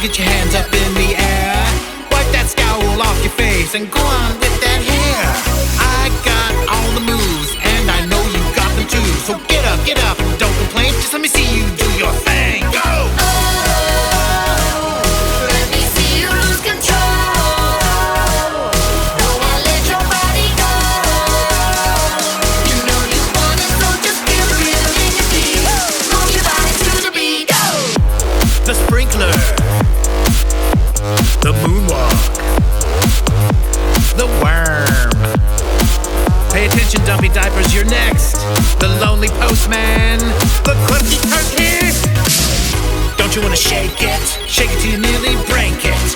get your hands up in the air. Wipe that scowl off your face and go on. Who's your next? The lonely postman? The cookie turkey? Don't you wanna shake it? Shake it till you nearly break it.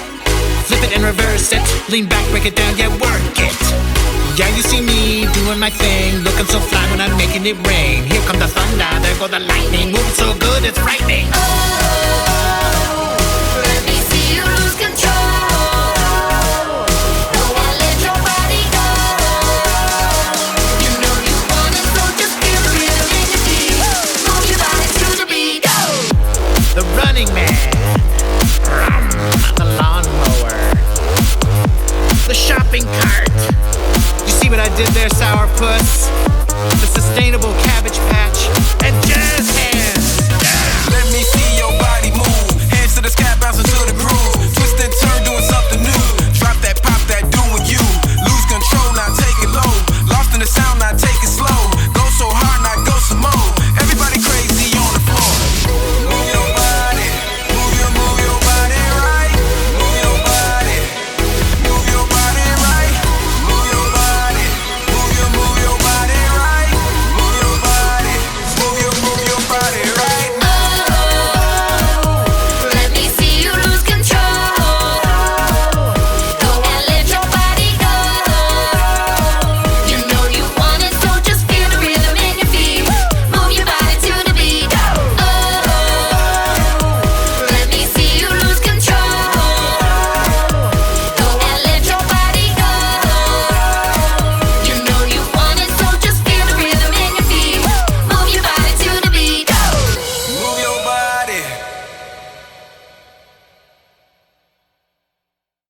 Flip it and reverse it. Lean back, break it down, yeah, work it. Yeah, you see me doing my thing, looking so fly when I'm making it rain. Here come the thunder, there go the lightning, moving so good it's frightening. I did there, sourpuss? The sustainable cabbage patch, and jazz hands.